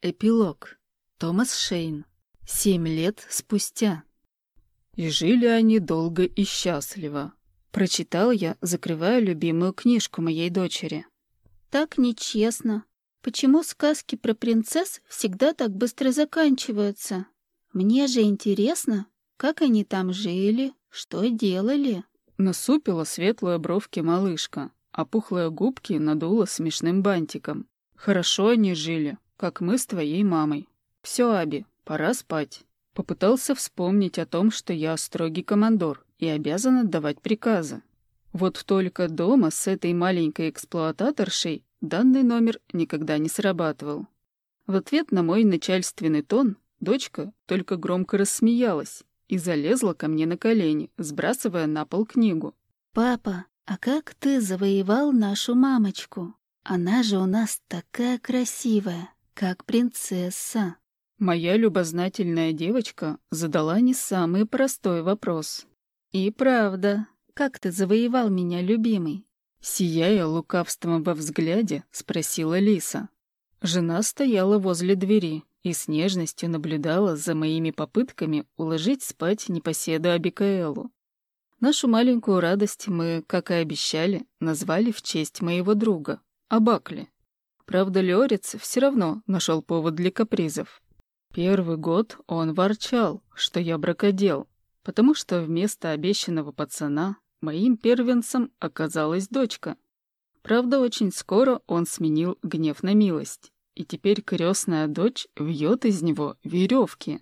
Эпилог. Томас Шейн. Семь лет спустя. И жили они долго и счастливо. Прочитал я, закрывая любимую книжку моей дочери. Так нечестно. Почему сказки про принцесс всегда так быстро заканчиваются? Мне же интересно, как они там жили, что делали. Насупила светлые бровки малышка, а пухлые губки надула смешным бантиком. Хорошо они жили, как мы с твоей мамой. Все, Аби, пора спать. Попытался вспомнить о том, что я строгий командор и обязан отдавать приказы. Вот только дома с этой маленькой эксплуататоршей данный номер никогда не срабатывал. В ответ на мой начальственный тон дочка только громко рассмеялась и залезла ко мне на колени, сбрасывая на пол книгу. «Папа, а как ты завоевал нашу мамочку? Она же у нас такая красивая!» Как принцесса. Моя любознательная девочка задала не самый простой вопрос. «И правда, как ты завоевал меня, любимый?» Сияя лукавством во взгляде, спросила Лиса. Жена стояла возле двери и с нежностью наблюдала за моими попытками уложить спать непоседу Абикаэлу. Нашу маленькую радость мы, как и обещали, назвали в честь моего друга, Абакли. Правда, Лёрец все равно нашел повод для капризов. Первый год он ворчал, что я бракодел, потому что вместо обещанного пацана моим первенцем оказалась дочка. Правда, очень скоро он сменил гнев на милость, и теперь крестная дочь вьет из него веревки.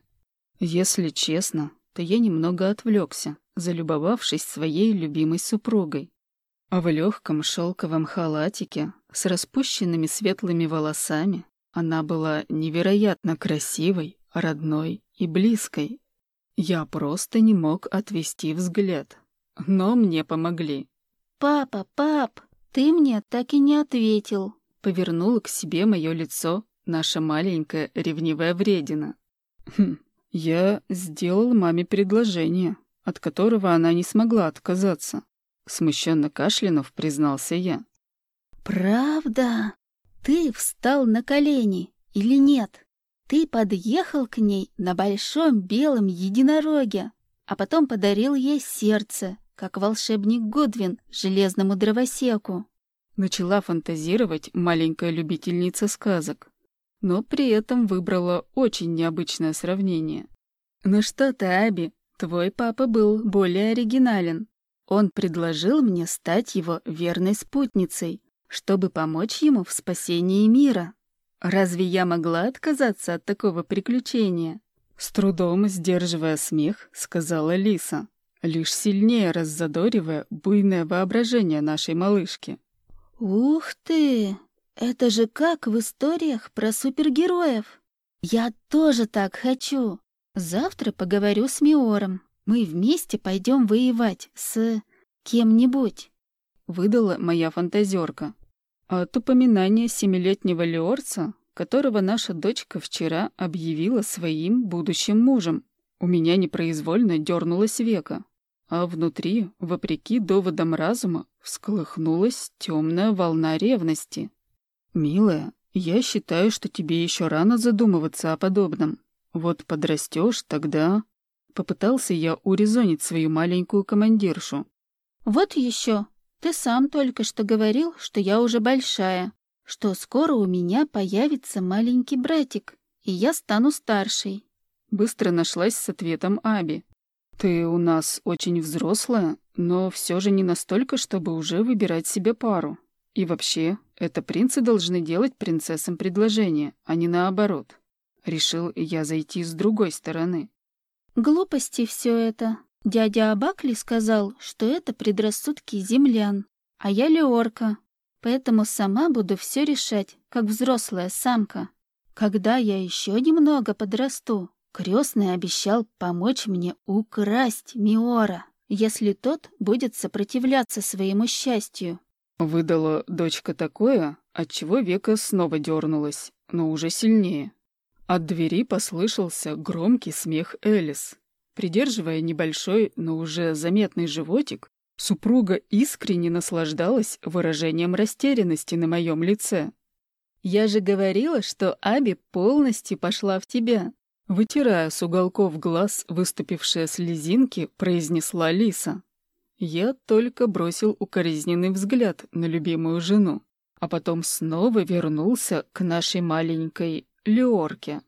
Если честно, то я немного отвлекся, залюбовавшись своей любимой супругой. А в легком шелковом халатике с распущенными светлыми волосами она была невероятно красивой, родной и близкой. Я просто не мог отвести взгляд. Но мне помогли. «Папа, пап, ты мне так и не ответил», — повернула к себе мое лицо наша маленькая ревнивая вредина. Хм, я сделал маме предложение, от которого она не смогла отказаться. Смущенно кашлянув, признался я. «Правда? Ты встал на колени или нет? Ты подъехал к ней на большом белом единороге, а потом подарил ей сердце, как волшебник Гудвин железному дровосеку». Начала фантазировать маленькая любительница сказок, но при этом выбрала очень необычное сравнение. «Ну что ты, Аби, твой папа был более оригинален. Он предложил мне стать его верной спутницей, чтобы помочь ему в спасении мира. Разве я могла отказаться от такого приключения? С трудом сдерживая смех, сказала Лиса, лишь сильнее раззадоривая буйное воображение нашей малышки. «Ух ты! Это же как в историях про супергероев! Я тоже так хочу! Завтра поговорю с Миором, мы вместе пойдем воевать с кем-нибудь. Выдала моя фантазерка. От упоминания семилетнего Леорца, которого наша дочка вчера объявила своим будущим мужем, у меня непроизвольно дернулось века, а внутри, вопреки доводам разума, всколыхнулась темная волна ревности. «Милая, я считаю, что тебе еще рано задумываться о подобном. Вот подрастешь, тогда...» Попытался я урезонить свою маленькую командиршу. «Вот еще. Ты сам только что говорил, что я уже большая, что скоро у меня появится маленький братик, и я стану старшей». Быстро нашлась с ответом Аби. «Ты у нас очень взрослая, но все же не настолько, чтобы уже выбирать себе пару. И вообще, это принцы должны делать принцессам предложение, а не наоборот. Решил я зайти с другой стороны. Глупости все это. Дядя Абакли сказал, что это предрассудки землян, а я леорка, поэтому сама буду все решать, как взрослая самка. Когда я еще немного подрасту, крестный обещал помочь мне украсть Миора, если тот будет сопротивляться своему счастью. Выдала дочка такое, отчего века снова дернулась, но уже сильнее. От двери послышался громкий смех Элис. Придерживая небольшой, но уже заметный животик, супруга искренне наслаждалась выражением растерянности на моем лице. Я же говорила, что Аби полностью пошла в тебя. Вытирая с уголков глаз выступившие слезинки, произнесла Лиса. Я только бросил укоризненный взгляд на любимую жену, а потом снова вернулся к нашей маленькой Леорке.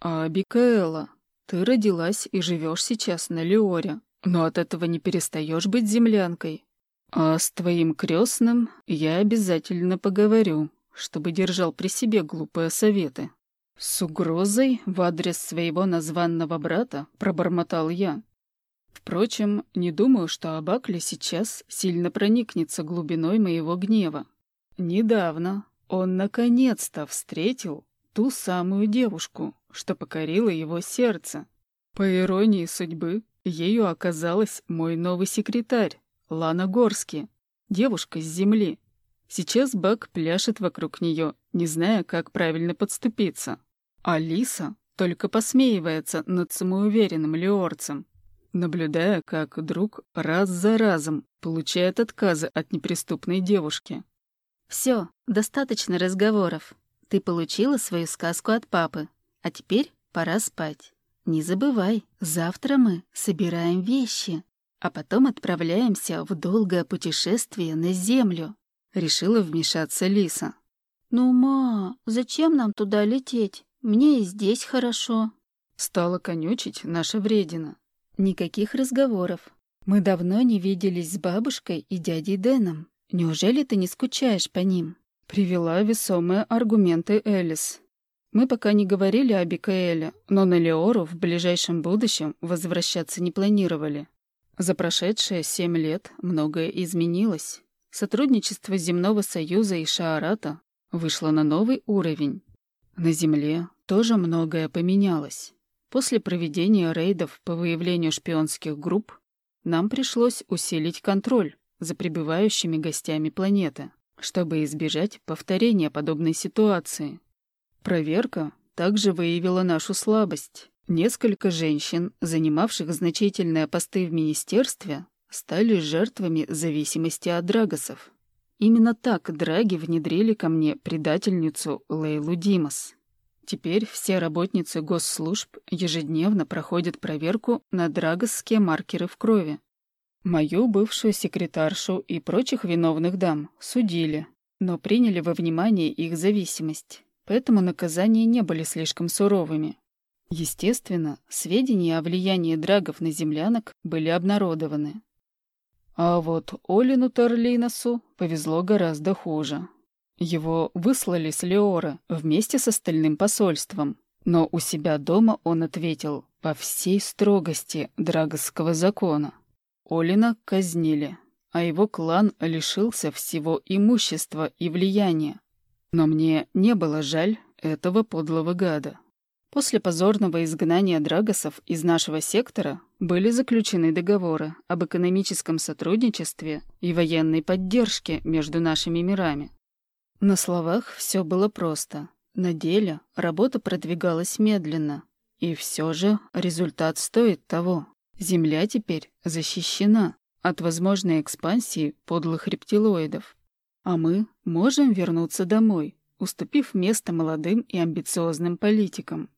А Бикаэла, ты родилась и живешь сейчас на Леоре, но от этого не перестаешь быть землянкой. А с твоим крестным я обязательно поговорю, чтобы держал при себе глупые советы. С угрозой в адрес своего названного брата пробормотал я. Впрочем, не думаю, что Абакли сейчас сильно проникнется глубиной моего гнева. Недавно он наконец-то встретил ту самую девушку, что покорила его сердце. По иронии судьбы, ею оказалась мой новый секретарь, Лана Горски, девушка с земли. Сейчас Бак пляшет вокруг нее, не зная, как правильно подступиться. Алиса только посмеивается над самоуверенным леорцем, наблюдая, как друг раз за разом получает отказы от неприступной девушки. Все, достаточно разговоров. Ты получила свою сказку от папы, а теперь пора спать. Не забывай, завтра мы собираем вещи, а потом отправляемся в долгое путешествие на Землю. Решила вмешаться Лиса. «Ну, ма, зачем нам туда лететь? Мне и здесь хорошо. Стала конючить наша вредина. Никаких разговоров. Мы давно не виделись с бабушкой и дядей Дэном. Неужели ты не скучаешь по ним? Привела весомые аргументы Элис. Мы пока не говорили о Бикаэле, но на Леору в ближайшем будущем возвращаться не планировали. За прошедшие семь лет многое изменилось. Сотрудничество Земного Союза и Шаарата вышло на новый уровень. На Земле тоже многое поменялось. После проведения рейдов по выявлению шпионских групп нам пришлось усилить контроль за прибывающими гостями планеты, чтобы избежать повторения подобной ситуации. Проверка также выявила нашу слабость. Несколько женщин, занимавших значительные посты в министерстве, стали жертвами зависимости от драгосов. Именно так драги внедрили ко мне предательницу Лейлу Димас. Теперь все работницы госслужб ежедневно проходят проверку на драгосские маркеры в крови. Мою бывшую секретаршу и прочих виновных дам судили, но приняли во внимание их зависимость, поэтому наказания не были слишком суровыми. Естественно, сведения о влиянии драгов на землянок были обнародованы, а вот Олину Торлиносу повезло гораздо хуже. Его выслали с Леора вместе с остальным посольством, но у себя дома он ответил по всей строгости драгосского закона. Олина казнили, а его клан лишился всего имущества и влияния. Но мне не было жаль этого подлого гада. После позорного изгнания Драгосов из нашего сектора были заключены договоры об экономическом сотрудничестве и военной поддержке между нашими мирами. На словах все было просто. На деле работа продвигалась медленно. И все же результат стоит того. Земля теперь защищена от возможной экспансии подлых рептилоидов. А мы можем вернуться домой, уступив место молодым и амбициозным политикам.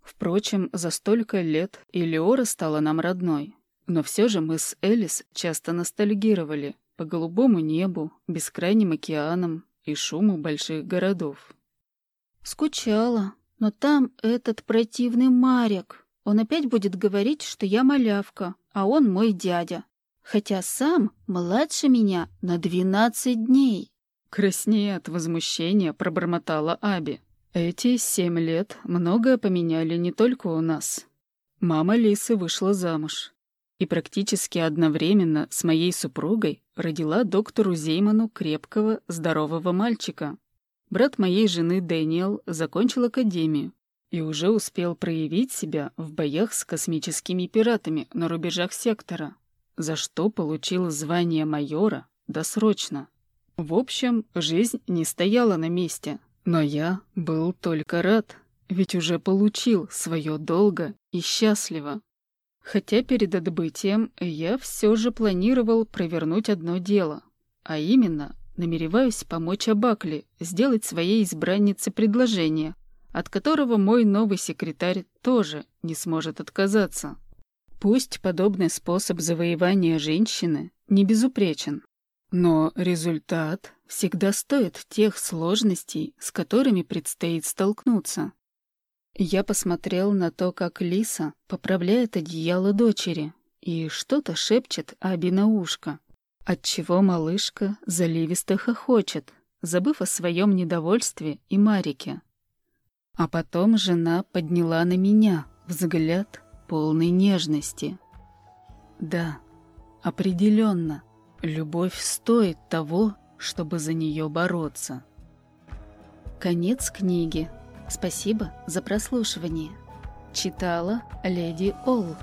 Впрочем, за столько лет Илиора стала нам родной. Но все же мы с Элис часто ностальгировали по голубому небу, бескрайним океанам и шуму больших городов. Скучала, но там этот противный Марик. Он опять будет говорить, что я малявка, а он мой дядя. Хотя сам младше меня на двенадцать дней. Краснея от возмущения пробормотала Аби. Эти семь лет многое поменяли не только у нас. Мама Лисы вышла замуж. И практически одновременно с моей супругой родила доктору Зейману крепкого, здорового мальчика. Брат моей жены Дэниел закончил академию и уже успел проявить себя в боях с космическими пиратами на рубежах сектора, за что получил звание майора досрочно. В общем, жизнь не стояла на месте, но я был только рад, ведь уже получил свое долго и счастливо. Хотя перед отбытием я все же планировал провернуть одно дело, а именно намереваюсь помочь Абакли сделать своей избраннице предложение, от которого мой новый секретарь тоже не сможет отказаться. Пусть подобный способ завоевания женщины не безупречен, но результат всегда стоит тех сложностей, с которыми предстоит столкнуться. Я посмотрел на то, как Лиса поправляет одеяло дочери и что-то шепчет Аби на ушко, отчего малышка заливисто хохочет, забыв о своем недовольстве и Марике. А потом жена подняла на меня взгляд полной нежности. Да, определенно, любовь стоит того, чтобы за нее бороться. Конец книги. Спасибо за прослушивание. Читала леди Олл.